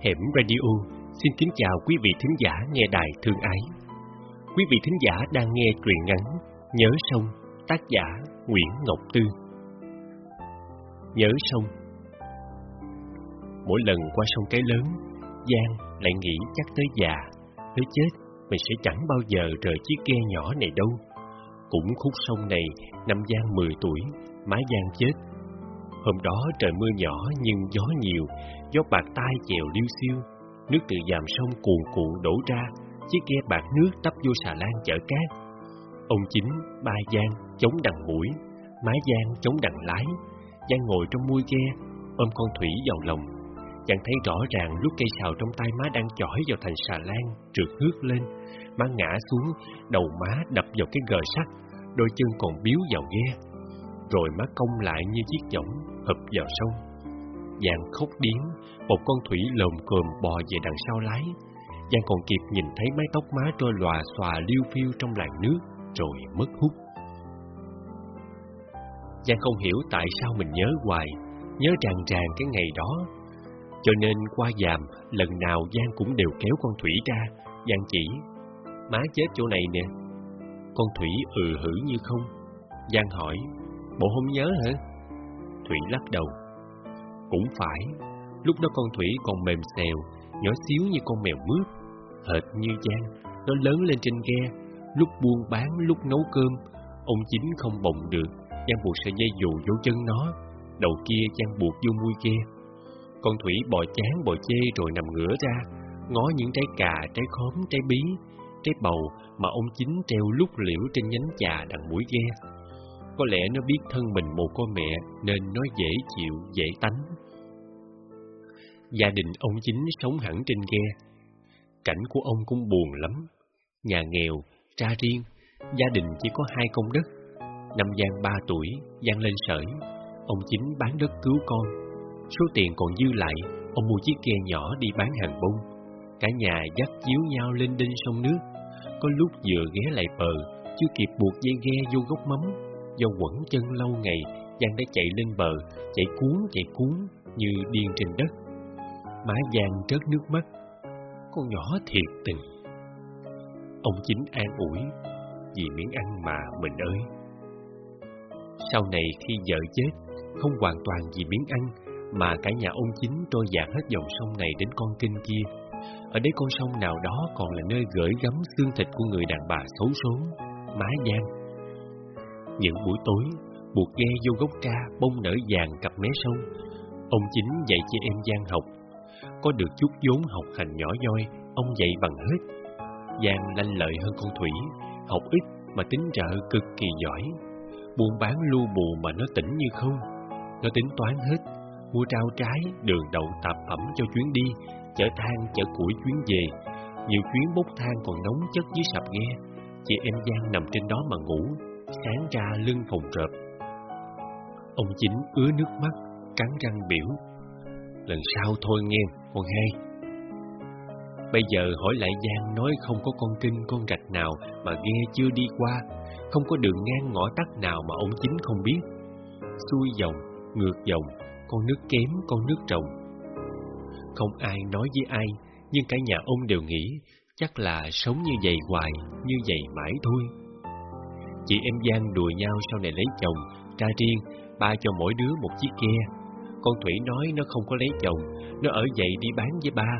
Hẻm Radio xin kính chào quý vị thính giả nghe đài thương ái. Quý vị thính giả đang nghe truyện ngắn Nhớ sông, tác giả Nguyễn Ngọc Tư. Nhớ sông Mỗi lần qua sông cái lớn, Giang lại nghĩ chắc tới già, tới chết mình sẽ chẳng bao giờ rời chiếc ghe nhỏ này đâu. Cũng khúc sông này, năm Giang 10 tuổi, má Giang chết. Hôm đó trời mưa nhỏ nhưng gió nhiều, gió bạc tai chèo liêu xiêu, nước từ dàm sông cuồn cuộn đổ ra, chiếc ghe bạc nước tấp vô xà lan chở cát. Ông chính, ba Giang chống đằng mũi, má Giang chống đằng lái. Giang ngồi trong mui ghe, ôm con Thủy vào lòng. Giang thấy rõ ràng lúc cây sào trong tay má đang chỏi vào thành xà lan, trượt hước lên. Má ngã xuống, đầu má đập vào cái gờ sắt, đôi chân còn biếu vào ghe. Rồi má cong lại như chiếc võng, hợp vào sông. Giang khóc điếng, một con thủy lồm cồm bò về đằng sau lái. Giang còn kịp nhìn thấy mái tóc má trôi lòa xòa liêu phiêu trong làn nước, rồi mất hút. Giang không hiểu tại sao mình nhớ hoài, nhớ tràn tràn cái ngày đó. Cho nên qua dàm, lần nào Giang cũng đều kéo con Thủy ra, Giang chỉ, má chết chỗ này nè. Con Thủy ừ hử như không. Giang hỏi, bộ không nhớ hả? Thủy lắc đầu. Cũng phải, lúc đó con Thủy còn mềm xèo, nhỏ xíu như con mèo mướp, hệt như Giang, nó lớn lên trên ghe, lúc buôn bán, lúc nấu cơm, ông chính không bồng được, Giang buộc sợi dây dù vô chân nó, đầu kia Giang buộc vô mui ghe. Con Thủy bò chán bò chê rồi nằm ngửa ra, ngó những trái cà, trái khóm, trái bí, trái bầu mà ông chính treo lúc liễu trên nhánh trà đằng mũi ghe. Có lẽ nó biết thân mình một con mẹ nên nó dễ chịu, dễ tánh. Gia đình ông chính sống hẳn trên ghe. Cảnh của ông cũng buồn lắm. Nhà nghèo, cha riêng, gia đình chỉ có hai công đất. Năm Giang ba tuổi, Giang lên sởi. Ông chính bán đất cứu con. Số tiền còn dư lại, ông mua chiếc ghe nhỏ đi bán hàng bông. Cả nhà dắt chiếu nhau lên đinh sông nước. Có lúc vừa ghé lại bờ, chưa kịp buộc dây ghe vô gốc mắm. Do quẩn chân lâu ngày, Giang đã chạy lên bờ, chạy cuốn chạy cuốn như điên trên đất. Má Giang trớt nước mắt. Con nhỏ thiệt tình. Ông chính an ủi, vì miếng ăn mà mình ơi. Sau này khi vợ chết, không hoàn toàn vì miếng ăn, mà cả nhà ông chính trôi dạt hết dòng sông này đến con kinh kia. Ở đấy con sông nào đó còn là nơi gửi gắm xương thịt của người đàn bà xấu số, má Giang. Những buổi tối, buộc ghe vô gốc ca bông nở vàng cặp mé sông. Ông chính dạy cho em Giang học. Có được chút vốn học hành nhỏ nhoi, ông dạy bằng hết. Giang lanh lợi hơn con Thủy, học ít mà tính trợ cực kỳ giỏi. Buôn bán lưu bù mà nó tỉnh như không. Nó tính toán hết, mua rau trái, đường đậu tạp phẩm cho chuyến đi, chở than, chở củi chuyến về. Nhiều chuyến bốc than còn nóng chất dưới sạp ghe. Chị em Giang nằm trên đó mà ngủ, sáng ra lưng phòng rợp. Ông chính ứa nước mắt, cắn răng biểu. Lần sau thôi nghe, con hai. Bây giờ hỏi lại Giang nói không có con kinh con rạch nào mà ghe chưa đi qua, không có đường ngang ngõ tắt nào mà ông chính không biết. Xuôi dòng, ngược dòng, con nước kém, con nước trồng Không ai nói với ai, nhưng cả nhà ông đều nghĩ chắc là sống như vậy hoài, như vậy mãi thôi. Chị em Giang đùa nhau sau này lấy chồng, ra riêng, ba cho mỗi đứa một chiếc ghe. Con Thủy nói nó không có lấy chồng, nó ở dậy đi bán với ba,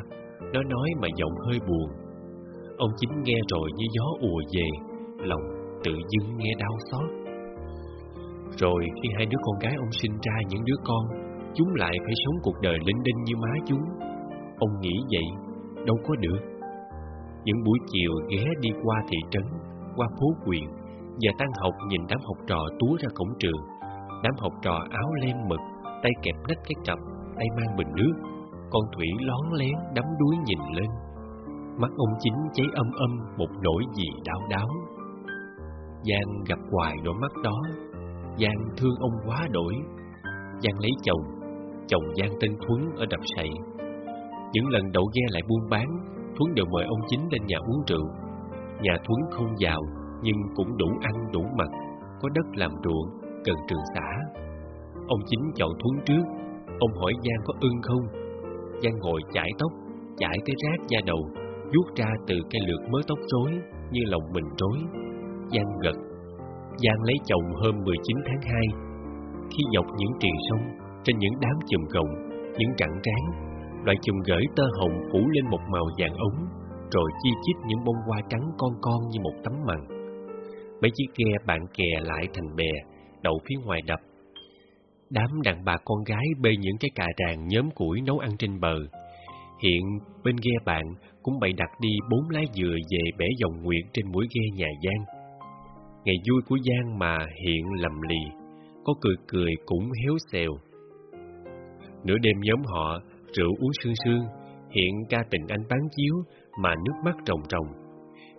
nó nói mà giọng hơi buồn. Ông chính nghe rồi như gió ùa về Lòng tự dưng nghe đau xót. Rồi khi hai đứa con gái ông sinh ra những đứa con Chúng lại phải sống cuộc đời linh đinh như má chúng. Ông nghĩ vậy Đâu có được. Những buổi chiều ghé đi qua thị trấn Qua phố quyện và tan học nhìn đám học trò túa ra cổng trường. Đám học trò áo len mực Tay kẹp nách cái cặp Tay mang bình nước. Con Thủy lón lén đắm đuối nhìn lên. Mắt ông chính cháy âm âm một nỗi gì đau đáo Giang gặp hoài đôi mắt đó. Giang thương ông quá đổi. Giang lấy chồng. Chồng Giang tên Thuấn ở đập sậy. Những lần đậu ghe lại buôn bán, Thuấn đều mời ông chính lên nhà uống rượu. Nhà Thuấn không giàu, Nhưng cũng đủ ăn, đủ mặc. Có đất làm ruộng, Cần trường xã Ông chính chậu thúng trước Ông hỏi Giang có ưng không Giang ngồi chải tóc, chải cái rác da đầu, vuốt ra từ cây lược mớ tóc rối như lòng mình rối. Giang gật. Giang lấy chồng hôm 19 tháng 2. Khi dọc những triền sông, trên những đám chùm gồng, những cẳng ráng, loại chùm gởi tơ hồng phủ lên một màu vàng ống, rồi chi chít những bông hoa trắng con con như một tấm màn. Mấy chiếc ghe bạn kè lại thành bè, đậu phía ngoài đập. Đám đàn bà con gái bê những cái cà ràng nhóm củi nấu ăn trên bờ. Hiện bên ghe bạn cũng bày đặt đi bốn lá dừa về bể dòng nguyệt trên mũi ghe nhà Giang. Ngày vui của Giang mà hiện lầm lì, có cười cười cũng héo xèo. Nửa đêm nhóm họ rượu uống sương sương, hiện ca tình anh bán chiếu mà nước mắt ròng ròng.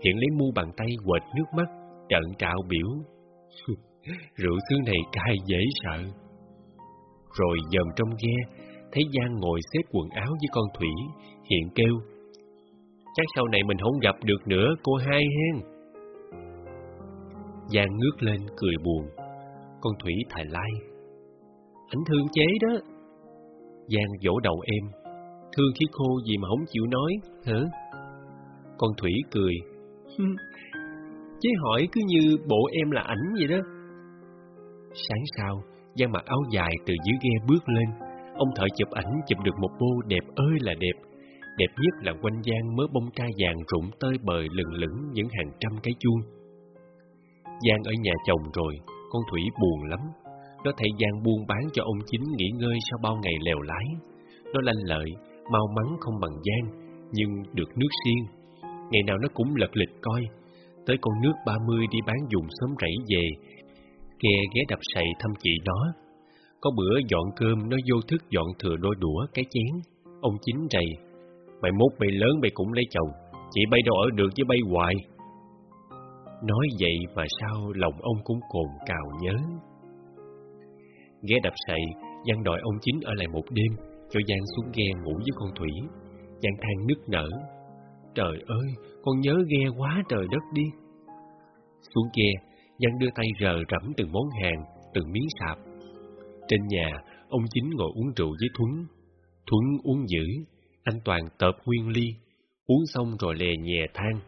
Hiện lấy mu bàn tay quệt nước mắt, trận trạo biểu. rượu sương này cay dễ sợ. Rồi dòm trong ghe, thấy Giang ngồi xếp quần áo với con Thủy, hiện kêu. Chắc sau này mình không gặp được nữa, cô hai hen. Giang ngước lên cười buồn, con Thủy thải lai. Anh thương chế đó. Giang vỗ đầu em, thương khí khô gì mà không chịu nói, hả? Con Thủy cười. Chế hỏi cứ như bộ em là ảnh vậy đó. Sáng sau, Giang mặc áo dài từ dưới ghe bước lên. Ông thợ chụp ảnh chụp được một bô đẹp ơi là đẹp. Đẹp nhất là quanh Giang mớ bông ca vàng rụng tơi bời lừng lửng những hàng trăm cái chuông. Giang ở nhà chồng rồi, con Thủy buồn lắm. Nó thấy Giang buôn bán cho ông chính nghỉ ngơi sau bao ngày lèo lái. Nó lanh lợi, mau mắn không bằng Giang, nhưng được nước xiên. Ngày nào nó cũng lật lịch coi, tới con nước ba mươi đi bán dùng sớm rẫy về, ghe ghé đập sậy thăm chị nó. Có bữa dọn cơm nó vô thức dọn thừa đôi đũa cái chén. Ông chính rầy, mày mốt mày lớn mày cũng lấy chồng, chị bay đâu ở được chứ bay hoài. Nói vậy mà sao lòng ông cũng cồn cào nhớ. Ghé đập sậy, Giang đòi ông chính ở lại một đêm, cho Giang xuống ghe ngủ với con Thủy. Giang than nức nở. Trời ơi, con nhớ ghe quá trời đất đi. Xuống ghe, dân đưa tay rờ rẫm từng món hàng, từng miếng sạp. Trên nhà, ông chính ngồi uống rượu với Thuấn. Thuấn uống dữ, anh Toàn tợp nguyên ly, uống xong rồi lè nhẹ than.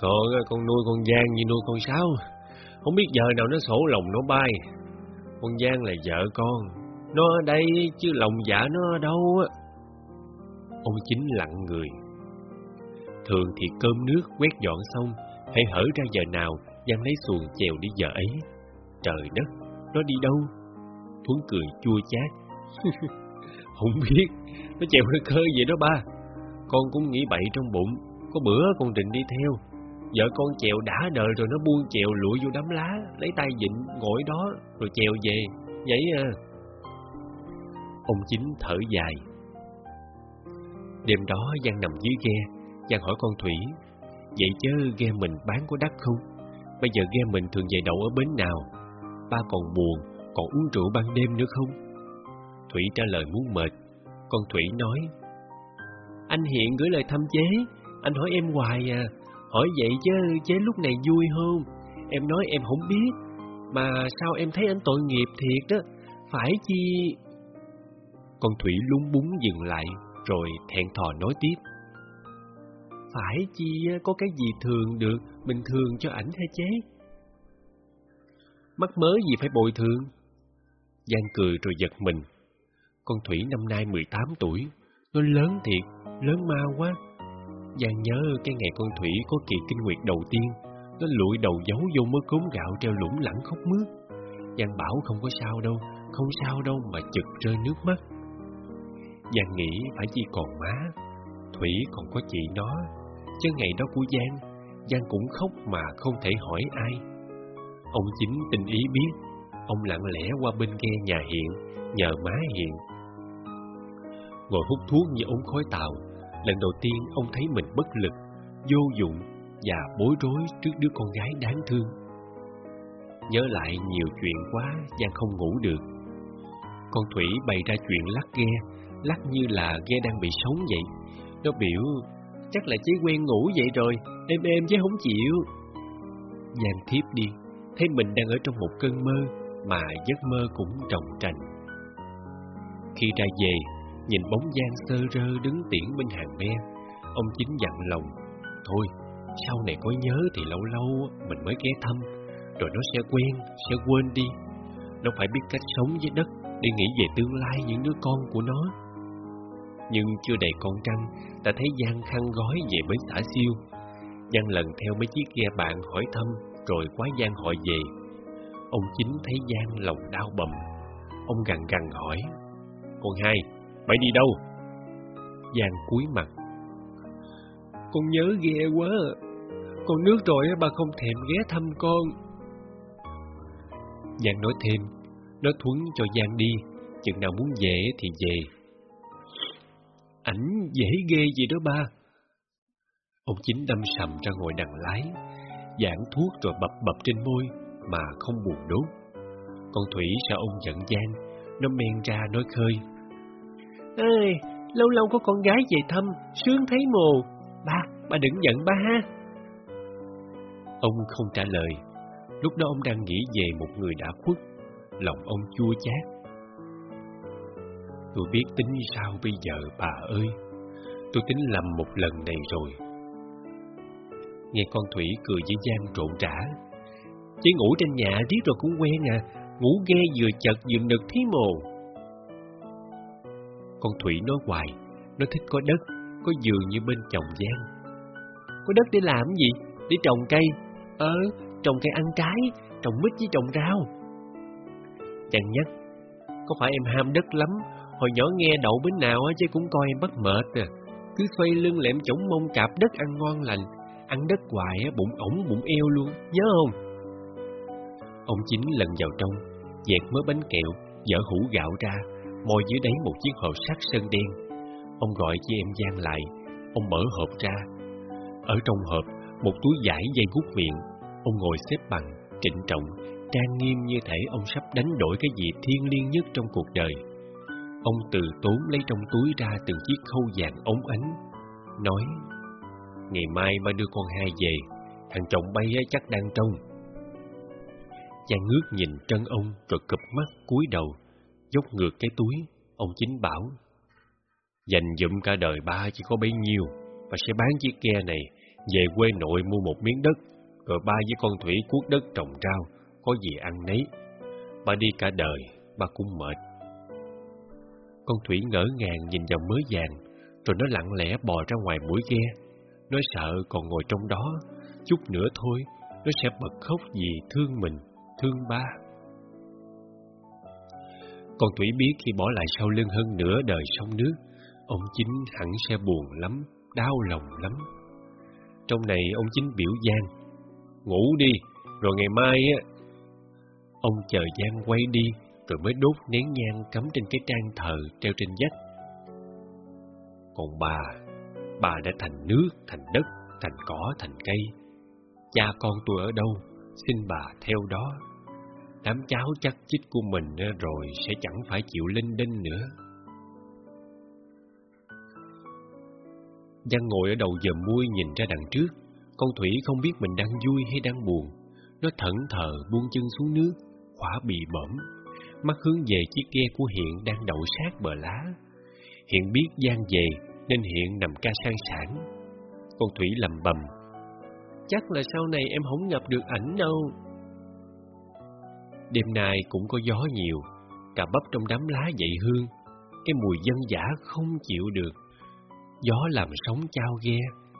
con, con nuôi con Giang như nuôi con sáo, không biết giờ nào nó sổ lòng nó bay. Con Giang là vợ con, nó ở đây chứ lòng dạ nó ở đâu á. Ông chính lặng người. Thường thì cơm nước quét dọn xong, hãy hở ra giờ nào, Giang lấy xuồng chèo đi giờ ấy. Trời đất, nó đi đâu? Thuấn cười chua chát. không biết, nó chèo hơi khơi vậy đó ba. Con cũng nghĩ bậy trong bụng, có bữa con định đi theo. Vợ con chèo đã đời rồi nó buông chèo lụi vô đám lá, lấy tay dịnh, ngồi đó, rồi chèo về. Vậy à. Ông chính thở dài. Đêm đó Giang nằm dưới ghe, Giang hỏi con Thủy, vậy chứ ghe mình bán có đắt không? Bây giờ ghe mình thường về đậu ở bến nào? Ba còn buồn, còn uống rượu ban đêm nữa không? Thủy trả lời muốn mệt. Con Thủy nói, Anh Hiện gửi lời thăm chế, anh hỏi em hoài à, hỏi vậy chứ chế lúc này vui không? Em nói em không biết, mà sao em thấy anh tội nghiệp thiệt đó, phải chi... Con Thủy lúng búng dừng lại, rồi thẹn thò nói tiếp. Phải chi có cái gì thường được, bình thường cho ảnh hay chế? Mắc mớ gì phải bồi thường? Giang cười rồi giật mình. Con Thủy năm nay 18 tuổi, nó lớn thiệt, lớn ma quá. Giang nhớ cái ngày con Thủy có kỳ kinh nguyệt đầu tiên, nó lụi đầu giấu vô mớ cốm gạo treo lủng lẳng khóc mướt. Giang bảo không có sao đâu, không sao đâu mà chực rơi nước mắt. Giang nghĩ phải chỉ còn má, Thủy còn có chị nó, chứ ngày đó của Giang, Giang cũng khóc mà không thể hỏi ai. Ông chính tình ý biết, ông lặng lẽ qua bên ghe nhà Hiện, nhờ má Hiện. Ngồi hút thuốc như ống khói tàu, lần đầu tiên ông thấy mình bất lực, vô dụng và bối rối trước đứa con gái đáng thương. Nhớ lại nhiều chuyện quá, Giang không ngủ được. Con Thủy bày ra chuyện lắc ghe, lắc như là ghe đang bị sống vậy. Nó biểu, chắc là chế quen ngủ vậy rồi, êm êm chứ không chịu. Giang thiếp đi, thấy mình đang ở trong một cơn mơ, mà giấc mơ cũng trồng trành. Khi ra về, nhìn bóng Giang sơ rơ đứng tiễn bên hàng me, ông chính dặn lòng, thôi, sau này có nhớ thì lâu lâu mình mới ghé thăm, rồi nó sẽ quen, sẽ quên đi. Nó phải biết cách sống với đất để nghĩ về tương lai những đứa con của nó. Nhưng chưa đầy con trăng, ta thấy Giang khăn gói về bến xã siêu. Giang lần theo mấy chiếc ghe bạn hỏi thăm, rồi quá Giang hỏi về. Ông chính thấy Giang lòng đau bầm. Ông gằn gằn hỏi, Con hai, mày đi đâu? Giang cúi mặt. Con nhớ ghe quá Con nước rồi bà không thèm ghé thăm con. Giang nói thêm, nó thuấn cho Giang đi, chừng nào muốn về thì về. Ảnh dễ ghê gì đó ba. Ông chính đâm sầm ra ngồi đằng lái, giảng thuốc rồi bập bập trên môi mà không buồn đốt. Con Thủy sợ ông giận Giang, nó men ra nói khơi. Ê, lâu lâu có con gái về thăm, sướng thấy mồ. Ba, ba đừng giận ba ha. Ông không trả lời. Lúc đó ông đang nghĩ về một người đã khuất. Lòng ông chua chát. Tôi biết tính sao bây giờ bà ơi. Tôi tính lầm một lần này rồi. Nghe con Thủy cười với Giang trộn trả. Chỉ ngủ trên nhà riết rồi cũng quen à. Ngủ ghe vừa chật vừa nực thí mồ. Con Thủy nói hoài, nó thích có đất, có giường như bên chồng Giang. Có đất để làm gì? Để trồng cây. Ờ, trồng cây ăn trái, trồng mít với trồng rau. Giang nhắc, có phải em ham đất lắm, hồi nhỏ nghe đậu bến nào chứ cũng coi em bất mệt à. Cứ xoay lưng lẹm chổng mông cạp đất ăn ngon lành, ăn đất hoài bụng ổng bụng eo luôn, nhớ không? Ông chính lần vào trong, dẹt mớ bánh kẹo, dở hũ gạo ra, môi dưới đáy một chiếc hộp sắt sơn đen. Ông gọi chị em Giang lại, ông mở hộp ra. Ở trong hộp, một túi vải dây hút miệng. Ông ngồi xếp bằng, trịnh trọng, trang nghiêm như thể ông sắp đánh đổi cái gì thiêng liêng nhất trong cuộc đời. Ông từ tốn lấy trong túi ra từng chiếc khâu vàng ống ánh, nói, Ngày mai ba đưa con hai về, thằng chồng bay chắc đang trông. chàng ngước nhìn chân ông rồi cụp mắt cúi đầu dốc ngược cái túi, ông chính bảo. Dành dụm cả đời ba chỉ có bấy nhiêu, và sẽ bán chiếc ghe này, về quê nội mua một miếng đất, rồi ba với con Thủy cuốc đất trồng rau, có gì ăn nấy. Ba đi cả đời, ba cũng mệt. Con Thủy ngỡ ngàng nhìn vào mớ vàng, rồi nó lặng lẽ bò ra ngoài mũi ghe. Nó sợ còn ngồi trong đó, chút nữa thôi, nó sẽ bật khóc vì thương mình, thương ba. Con Thủy biết khi bỏ lại sau lưng hơn nửa đời sông nước, ông chính hẳn sẽ buồn lắm, đau lòng lắm. Trong này ông chính biểu Giang, ngủ đi, rồi ngày mai á. Ông chờ Giang quay đi, rồi mới đốt nén nhang cắm trên cái trang thờ treo trên vách. Còn bà, bà đã thành nước, thành đất, thành cỏ, thành cây. Cha con tôi ở đâu, xin bà theo đó đám cháu chắc chích của mình ờ, rồi sẽ chẳng phải chịu linh đinh nữa. Giang ngồi ở đầu giờ muôi nhìn ra đằng trước, con Thủy không biết mình đang vui hay đang buồn. Nó thẫn thờ buông chân xuống nước, khỏa bị bẩm, mắt hướng về chiếc ghe của Hiện đang đậu sát bờ lá. Hiện biết Giang về nên Hiện nằm ca sang sản. Con Thủy lầm bầm, chắc là sau này em không gặp được ảnh đâu. Đêm nay cũng có gió nhiều, cà bắp trong đám lá dậy hương, cái mùi dân giả không chịu được. Gió làm sống trao ghe,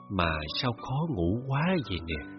mà sao khó ngủ quá vậy nè.